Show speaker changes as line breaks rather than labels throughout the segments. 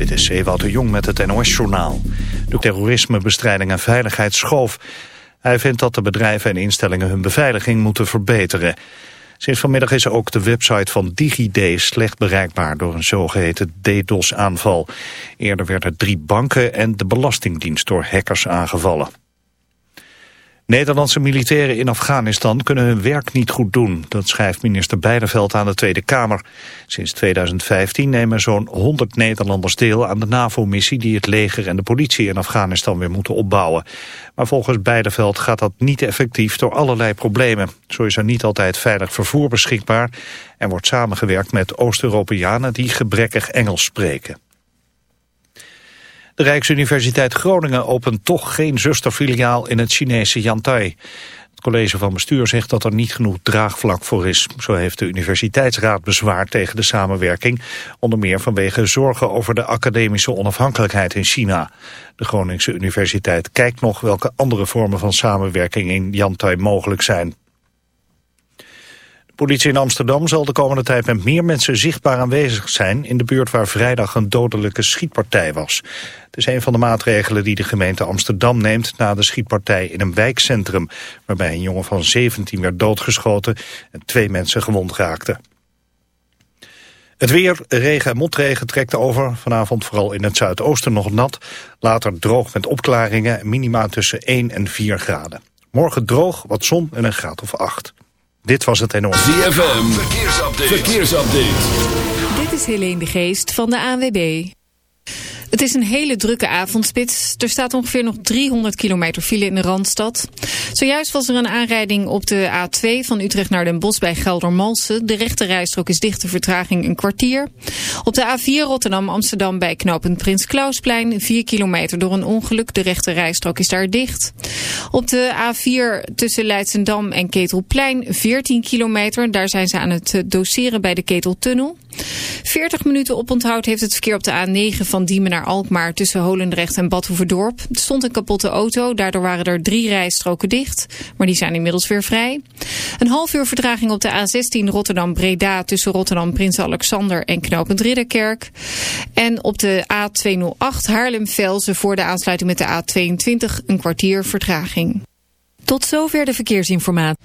Dit is Ewout de Jong met het NOS-journaal. De terrorismebestrijding en veiligheid schoof. Hij vindt dat de bedrijven en instellingen hun beveiliging moeten verbeteren. Sinds vanmiddag is ook de website van DigiD slecht bereikbaar door een zogeheten DDoS-aanval. Eerder werden drie banken en de Belastingdienst door hackers aangevallen. Nederlandse militairen in Afghanistan kunnen hun werk niet goed doen. Dat schrijft minister Beideveld aan de Tweede Kamer. Sinds 2015 nemen zo'n 100 Nederlanders deel aan de NAVO-missie... die het leger en de politie in Afghanistan weer moeten opbouwen. Maar volgens Beideveld gaat dat niet effectief door allerlei problemen. Zo is er niet altijd veilig vervoer beschikbaar... en wordt samengewerkt met Oost-Europeanen die gebrekkig Engels spreken. De Rijksuniversiteit Groningen opent toch geen zusterfiliaal in het Chinese Yantai. Het college van bestuur zegt dat er niet genoeg draagvlak voor is. Zo heeft de universiteitsraad bezwaar tegen de samenwerking. Onder meer vanwege zorgen over de academische onafhankelijkheid in China. De Groningse universiteit kijkt nog welke andere vormen van samenwerking in Yantai mogelijk zijn. Politie in Amsterdam zal de komende tijd met meer mensen zichtbaar aanwezig zijn in de buurt waar vrijdag een dodelijke schietpartij was. Het is een van de maatregelen die de gemeente Amsterdam neemt na de schietpartij in een wijkcentrum, waarbij een jongen van 17 werd doodgeschoten en twee mensen gewond raakten. Het weer, regen en motregen trekt over. Vanavond vooral in het zuidoosten nog nat. Later droog met opklaringen, minima tussen 1 en 4 graden. Morgen droog, wat zon en een graad of 8. Dit was het enorm.
ZFM, verkeersupdate. verkeersupdate.
Dit is Helene de Geest van de ANWB. Het is een hele drukke avondspits. Er staat ongeveer nog 300 kilometer file in de Randstad. Zojuist was er een aanrijding op de A2 van Utrecht naar Den Bosch bij Geldermalsen. De rechte rijstrook is dicht, de vertraging een kwartier. Op de A4 Rotterdam-Amsterdam bij knooppunt Prins Klausplein. 4 kilometer door een ongeluk. De rechte rijstrook is daar dicht. Op de A4 tussen Leidsendam en Ketelplein 14 kilometer. Daar zijn ze aan het doseren bij de Keteltunnel. 40 minuten oponthoud heeft het verkeer op de A9 van Diemen naar Alkmaar tussen Holendrecht en Badhoevedorp. Er stond een kapotte auto, daardoor waren er drie rijstroken dicht, maar die zijn inmiddels weer vrij. Een half uur vertraging op de A16 Rotterdam-Breda tussen Rotterdam Prins Alexander en Knopend Ridderkerk. En op de A208 Haarlem-Velzen voor de aansluiting met de A22 een kwartier vertraging. Tot zover de verkeersinformatie.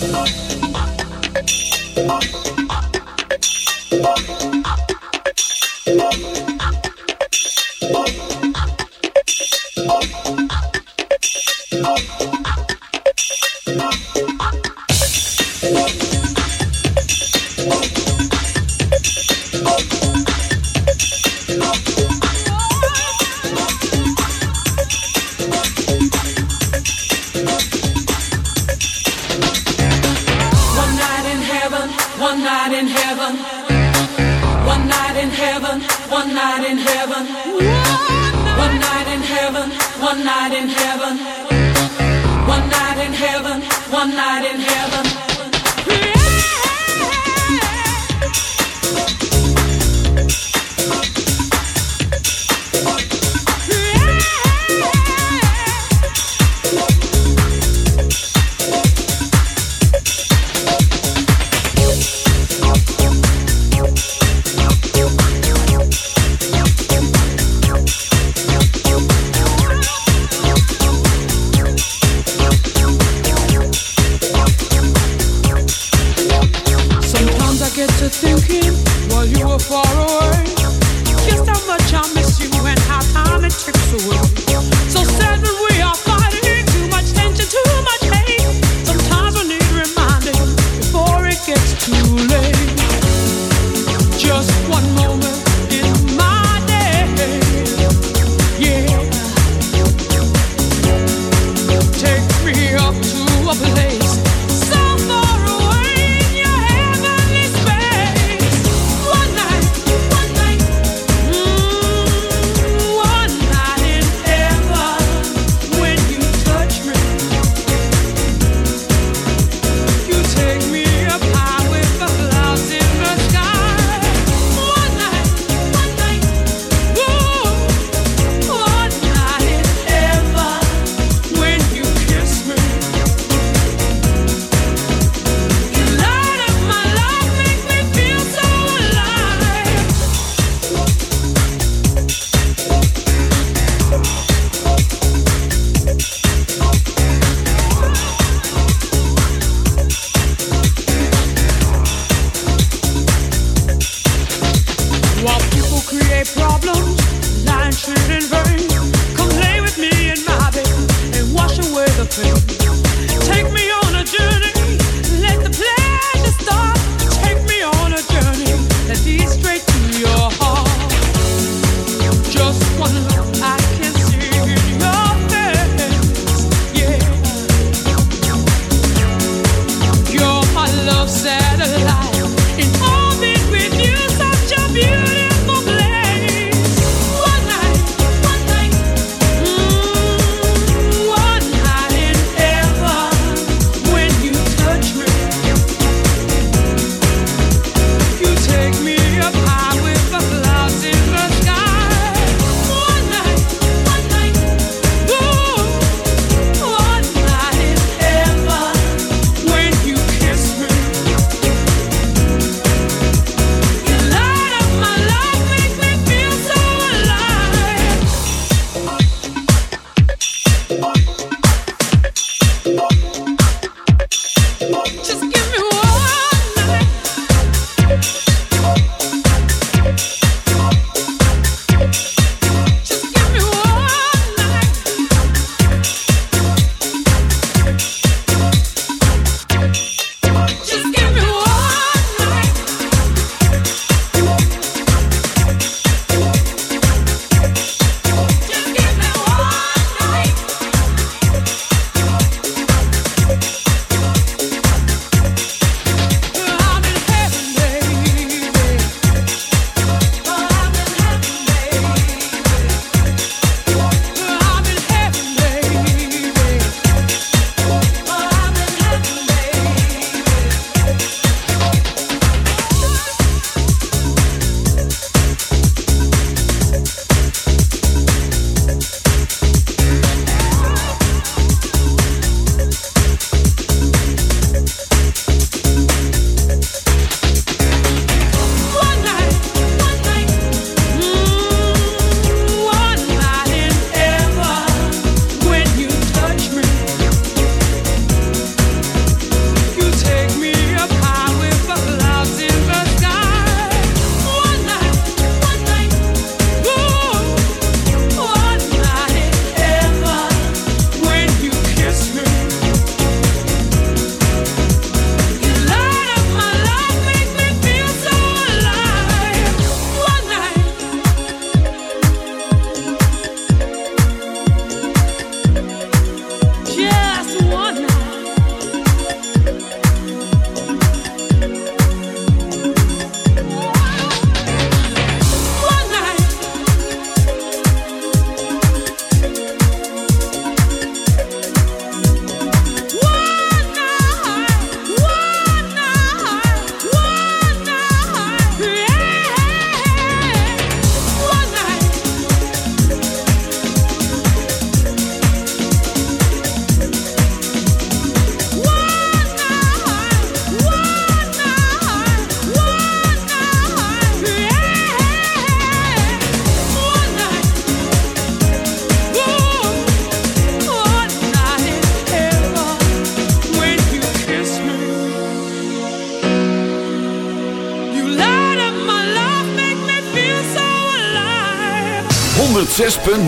Thank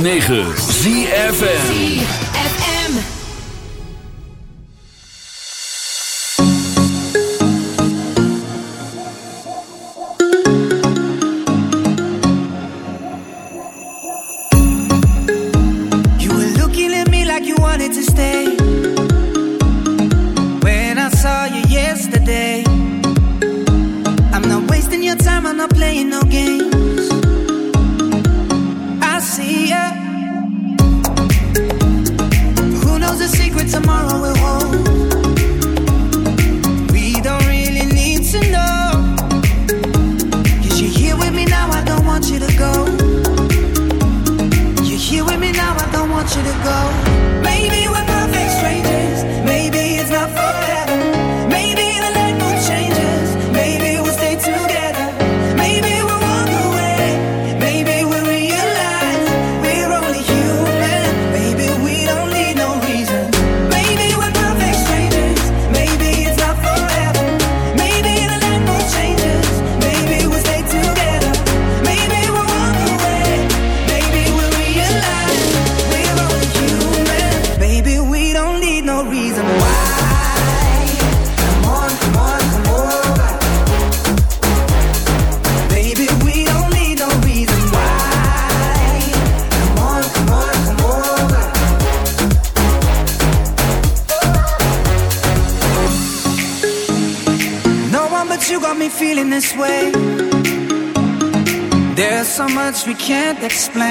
106.9 ZFM.
We can't explain.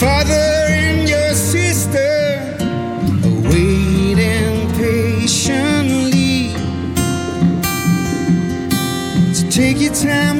father and your sister waiting patiently. So take your time.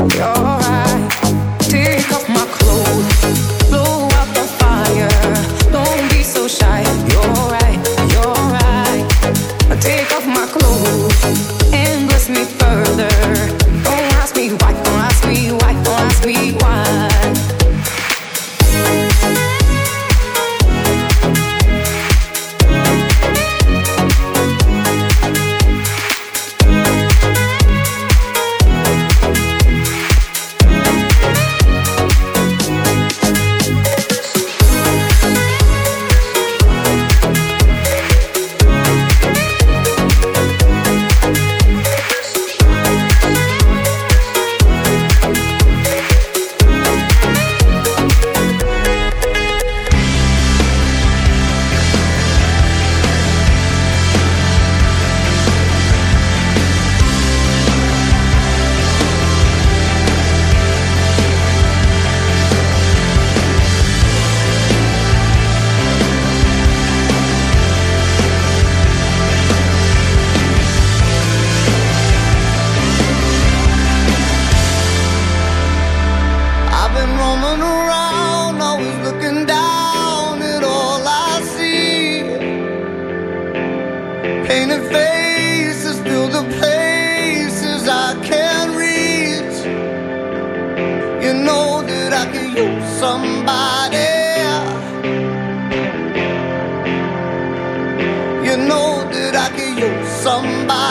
somebody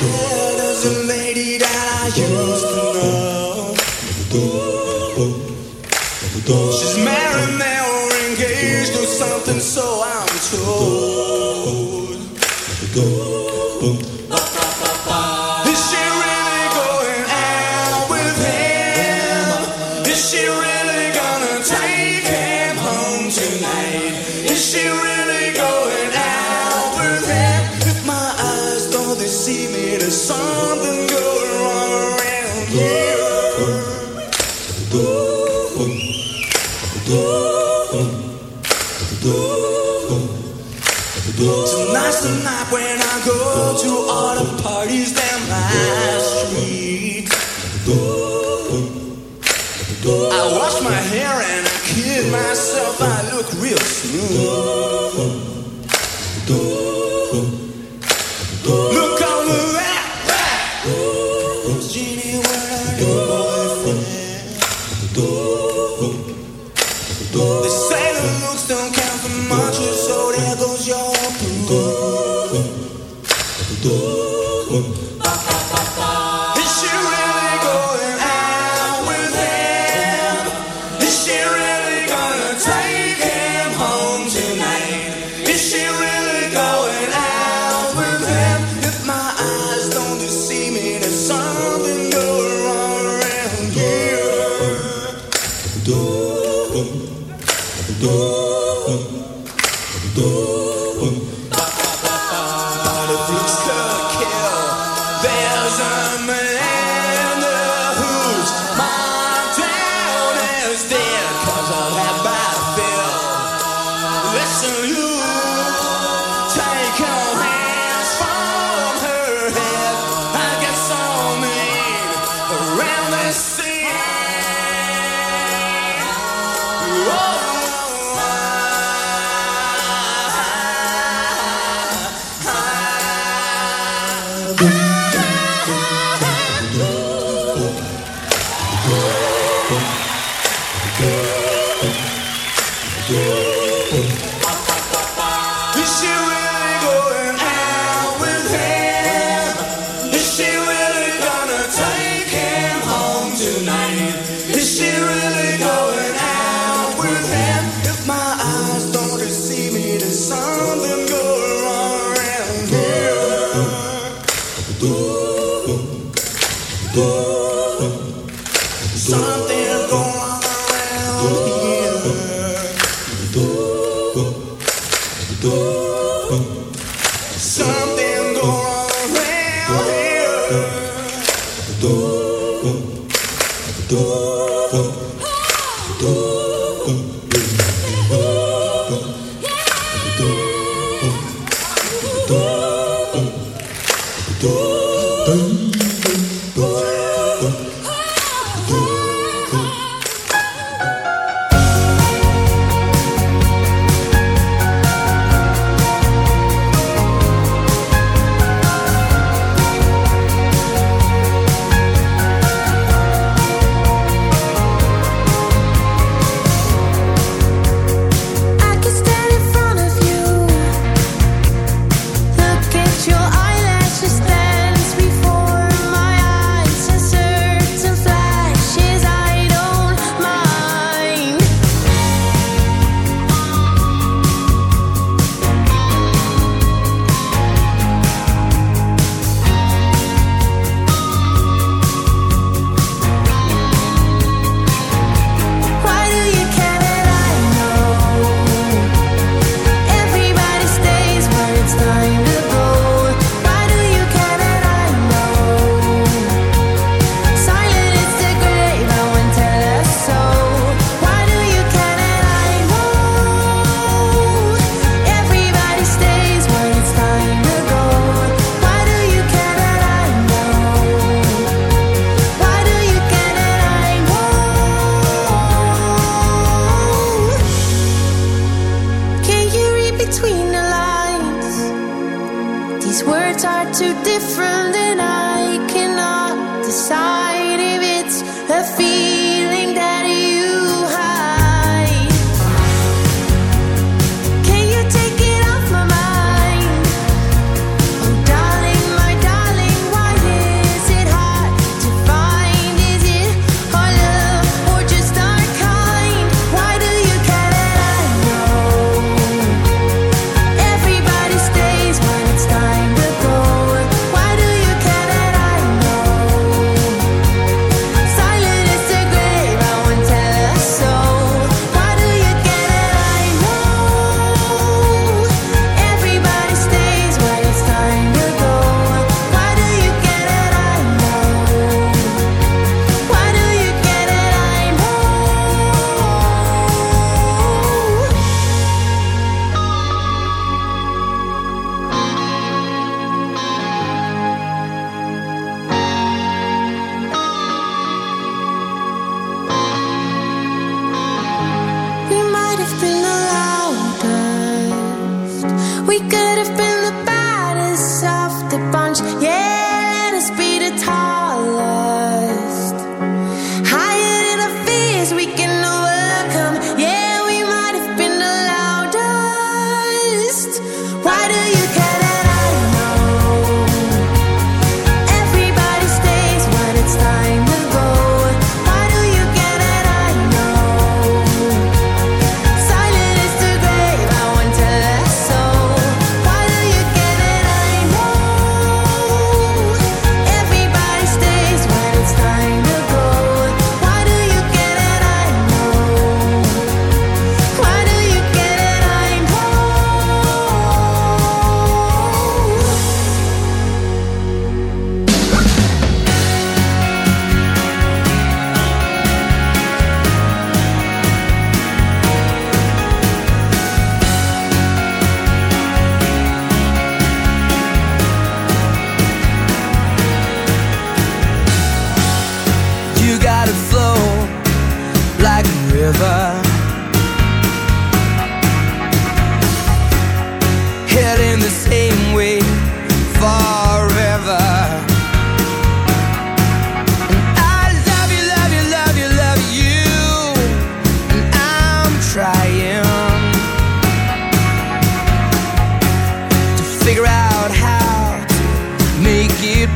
door.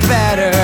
Better.